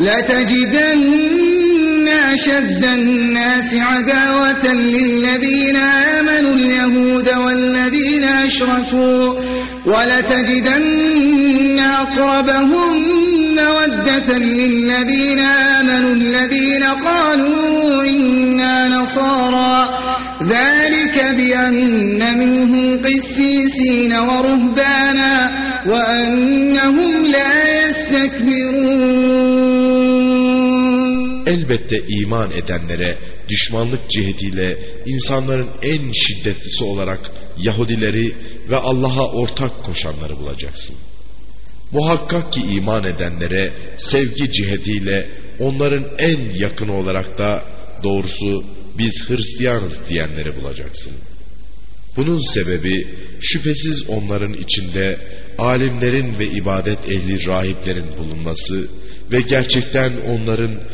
لتجدن أشد الناس عداوة للذين آمنوا اليهود والذين أشركوا ولتجدن أقربهم مودة للذين آمنوا الذين قالوا إنا نصارى. ذلك بأن منهم قسيسين ورهبانا وأنهم لا يستكبرون. Elbette iman edenlere düşmanlık cihetiyle insanların en şiddetlisi olarak Yahudileri ve Allah'a ortak koşanları bulacaksın. Muhakkak ki iman edenlere sevgi cihetiyle onların en yakını olarak da doğrusu biz Hristiyanız diyenleri bulacaksın. Bunun sebebi şüphesiz onların içinde alimlerin ve ibadet ehli rahiplerin bulunması ve gerçekten onların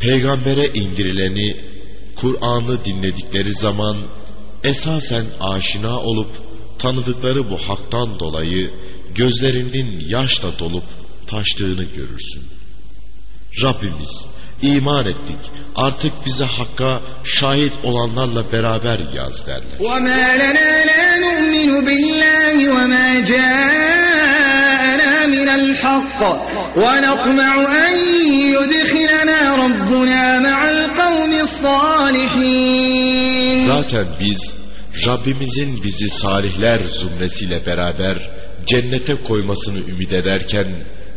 peygambere indirileni, Kur'an'ı dinledikleri zaman esasen aşina olup tanıdıkları bu haktan dolayı gözlerinin yaşla dolup taştığını görürsün. Rabbimiz iman ettik artık bize hakka şahit olanlarla beraber yaz derler. وَمَا لَنَا لَا نُؤْمِنُ بِاللَّهِ وَمَا جَاءَنَا مِنَ الْحَقِّ وَنَطْمَعُ أَنْ يُدْخِلَنَا رَبُّنَا مَعَ الْقَوْمِ الصَّالِحِينَ Zaten biz Rabbimizin bizi salihler zümresiyle beraber cennete koymasını ümit ederken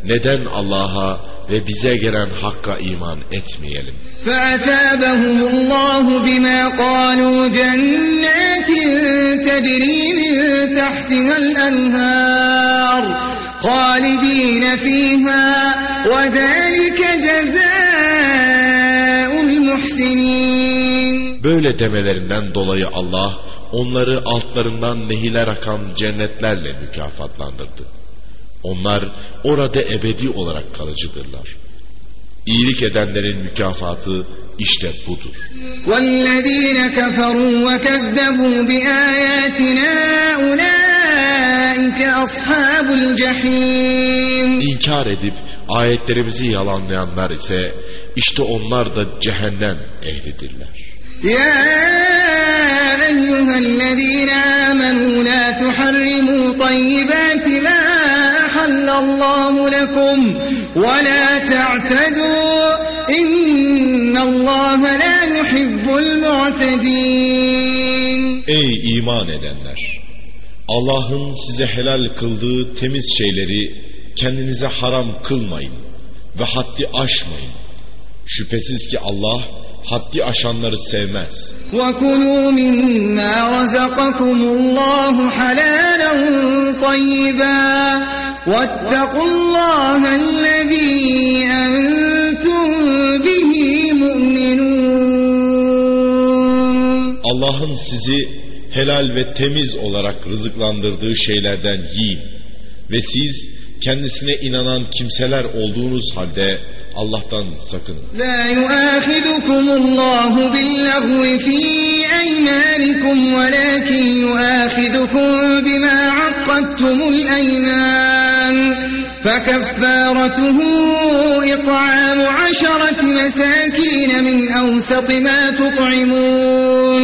neden Allah'a ve bize gelen hakka iman etmeyelim? فأثابهم الله بما قالوا جنات تجري من تحتها الأنهار خالدين فيها وذلك جزاء المحسنين Böyle demelerinden dolayı Allah onları altlarından nehiler akan cennetlerle mükafatlandırdı. Onlar orada ebedi olarak kalıcıdırlar. İyilik edenlerin mükafatı işte budur. والذين كفروا وكذبوا بآياتنا أولئك أصحاب الجحيم İnkar edip ayetlerimizi yalanlayanlar ise işte onlar da cehennem ehlidirler. يا أيها الذين آمنوا لا تحرموا طيبات ما أحل الله لكم ولا تعتدوا إن الله لا يحب المعتدين Ey iman edenler! Allah'ın size helal kıldığı temiz şeyleri kendinize haram kılmayın ve haddi aşmayın. Şüphesiz ki Allah haddi aşanları sevmez. وكلوا مما رزقكم الله حلالا طيبا واتقوا الله الذي أنتم به مؤمنون Allah'ın sizi helal ve temiz olarak rızıklandırdığı şeylerden yiyin ve siz kendisine inanan kimseler olduğunuz halde Allah'tan sakının. لا يؤاخذكم الله باللغو في أيمانكم ولكن يؤاخذكم بما عقدتم الأيمان فكفارته إطعام عشرة مساكين من أوسط ما تطعمون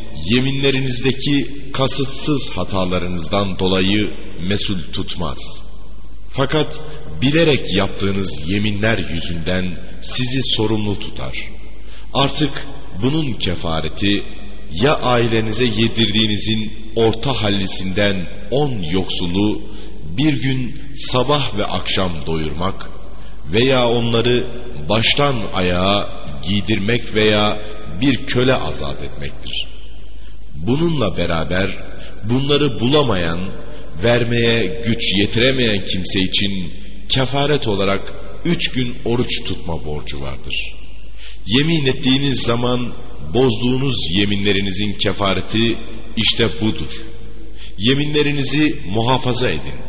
yeminlerinizdeki kasıtsız hatalarınızdan dolayı mesul tutmaz. Fakat bilerek yaptığınız yeminler yüzünden sizi sorumlu tutar. Artık bunun kefareti ya ailenize yedirdiğinizin orta hallisinden on yoksulu bir gün sabah ve akşam doyurmak veya onları baştan ayağa giydirmek veya bir köle azat etmektir. Bununla beraber bunları bulamayan, vermeye güç yetiremeyen kimse için kefaret olarak üç gün oruç tutma borcu vardır. Yemin ettiğiniz zaman bozduğunuz yeminlerinizin kefareti işte budur. Yeminlerinizi muhafaza edin.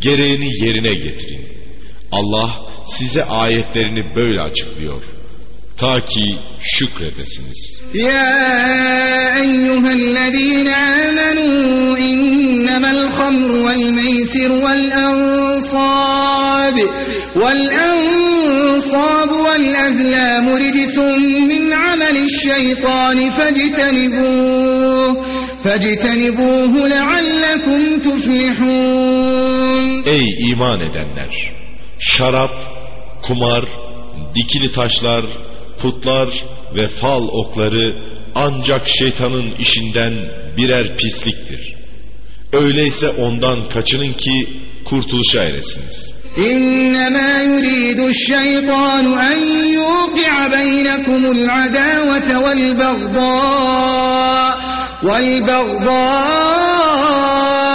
Gereğini yerine getirin. Allah size ayetlerini böyle açıklıyor. Ta ki şükredesiniz. Ya eyyühellezine amenu innemel hamru vel meysir vel ansab vel ansab vel azlamu ridisun min amelişşeytani fectenibuh fectenibuhu leallekum tuflihun Ey iman edenler! Şarap, kumar, dikili taşlar, putlar ve fal okları ancak şeytanın işinden birer pisliktir. Öyleyse ondan kaçının ki kurtuluşa eresiniz. İnnemâ yuridu şeytanu en yuqi'a beynekumul adâvete vel bagdâ vel bagdâ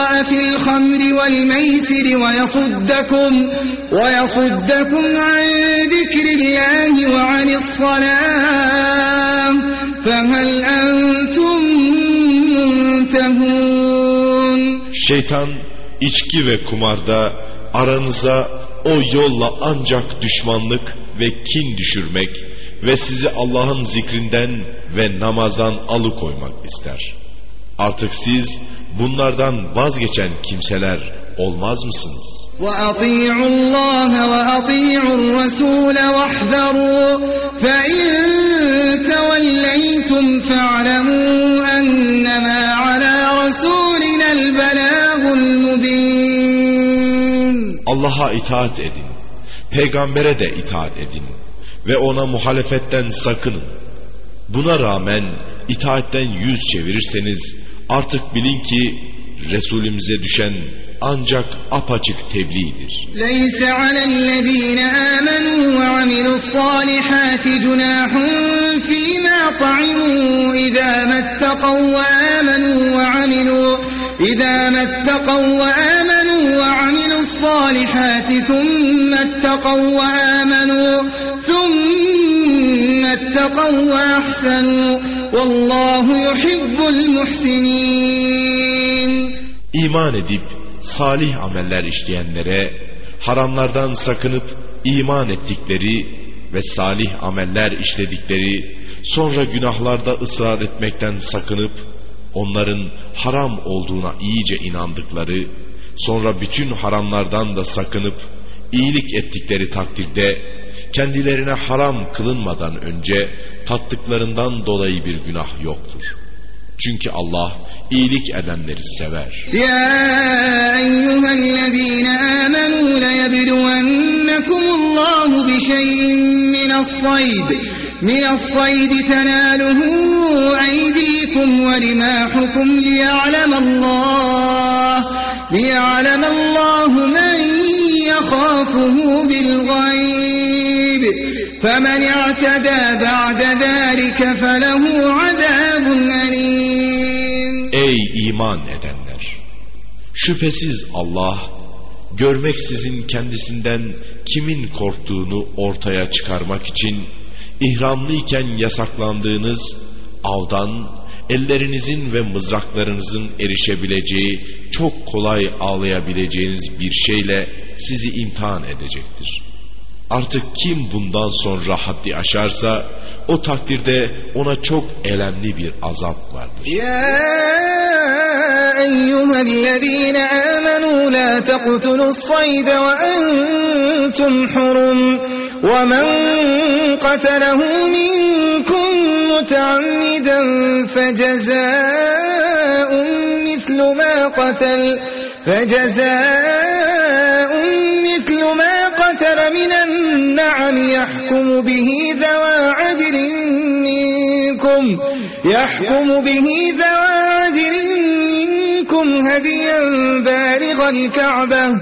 والبغضاء في الخمر والميسر ويصدكم ويصدكم عن ذكر الله وعن الصلاة فهل أنتم منتهون Şeytan içki ve kumarda aranıza o yolla ancak düşmanlık ve kin düşürmek ve sizi Allah'ın zikrinden ve namazdan alıkoymak ister. Artık siz bunlardan vazgeçen kimseler olmaz mısınız? وأطيعوا الله وأطيعوا الرسول واحذروا فإن توليتم فاعلموا أنما على رسولنا البلاغ المبين Allah'a itaat edin. Peygambere de itaat edin. Ve ona muhalefetten sakının. Buna rağmen itaatten yüz çevirirseniz artık bilin ki Resulümüze düşen ancak apaçık tebliğdir. ليس على الذين آمنوا وعملوا الصالحات جناح فيما طعموا إذا ما اتقوا وآمنوا وعملوا إذا ما اتقوا وآمنوا وعملوا الصالحات ثم اتقوا وآمنوا ثم اتقوا وأحسنوا والله يحب المحسنين İman edip salih ameller işleyenlere haramlardan sakınıp iman ettikleri ve salih ameller işledikleri sonra günahlarda ısrar etmekten sakınıp onların haram olduğuna iyice inandıkları sonra bütün haramlardan da sakınıp iyilik ettikleri takdirde kendilerine haram kılınmadan önce tattıklarından dolayı bir günah yoktur. Çünkü Allah iyilik edenleri sever. يا أيها الذين آمنوا ليبلونكم الله بشيء من الصيد من الصيد تناله أيديكم ورماحكم ليعلم الله ليعلم الله من يخافه بالغيب فمن اعتدى بعد ذلك فله عذاب أليم Ey iman edenler! Şüphesiz Allah, görmeksizin kendisinden kimin korktuğunu ortaya çıkarmak için, ihramlıyken yasaklandığınız avdan, ellerinizin ve mızraklarınızın erişebileceği, çok kolay ağlayabileceğiniz bir şeyle sizi imtihan edecektir. Artık kim bundan sonra haddi aşarsa, o takdirde ona çok elemli bir azap vardır. Ya eyyühellezine amenu la tektulus ve entum hurum. ومن قتله منكم متعمدا فجزاء مثل ما قتل فجزاء من النعم يحكم به ذوى عدل منكم. يحكم به ذوى عدل منكم هديا بالغ الكعبة.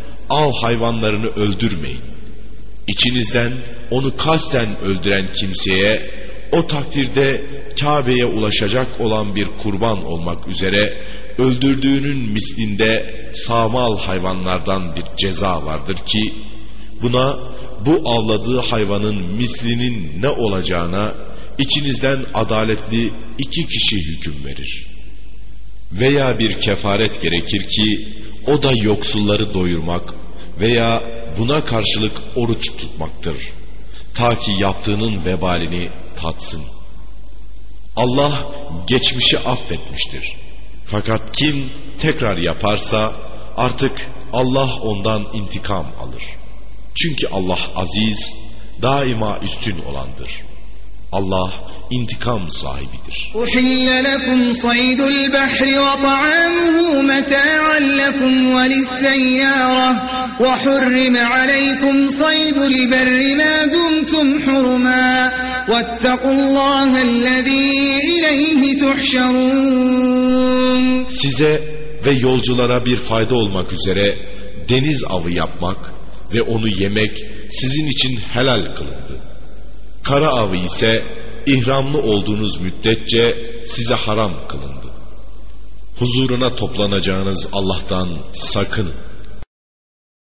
av hayvanlarını öldürmeyin. İçinizden onu kasten öldüren kimseye o takdirde Kabe'ye ulaşacak olan bir kurban olmak üzere öldürdüğünün mislinde sağmal hayvanlardan bir ceza vardır ki buna bu avladığı hayvanın mislinin ne olacağına içinizden adaletli iki kişi hüküm verir. Veya bir kefaret gerekir ki o da yoksulları doyurmak veya buna karşılık oruç tutmaktır. Ta ki yaptığının vebalini tatsın. Allah geçmişi affetmiştir. Fakat kim tekrar yaparsa artık Allah ondan intikam alır. Çünkü Allah aziz, daima üstün olandır. Allah intikam sahibidir. Uhille lekum saydul bahri ve ta'amuhu meta'an lekum ve lisseyyâreh ve hurrime aleykum saydul berri ma dumtum hurma vettekullâhellezî ileyhi tuhşerûn. Size ve yolculara bir fayda olmak üzere deniz avı yapmak ve onu yemek sizin için helal kılındı. Kara avı ise ihramlı olduğunuz müddetçe size haram kılındı. Huzuruna toplanacağınız Allah'tan sakının.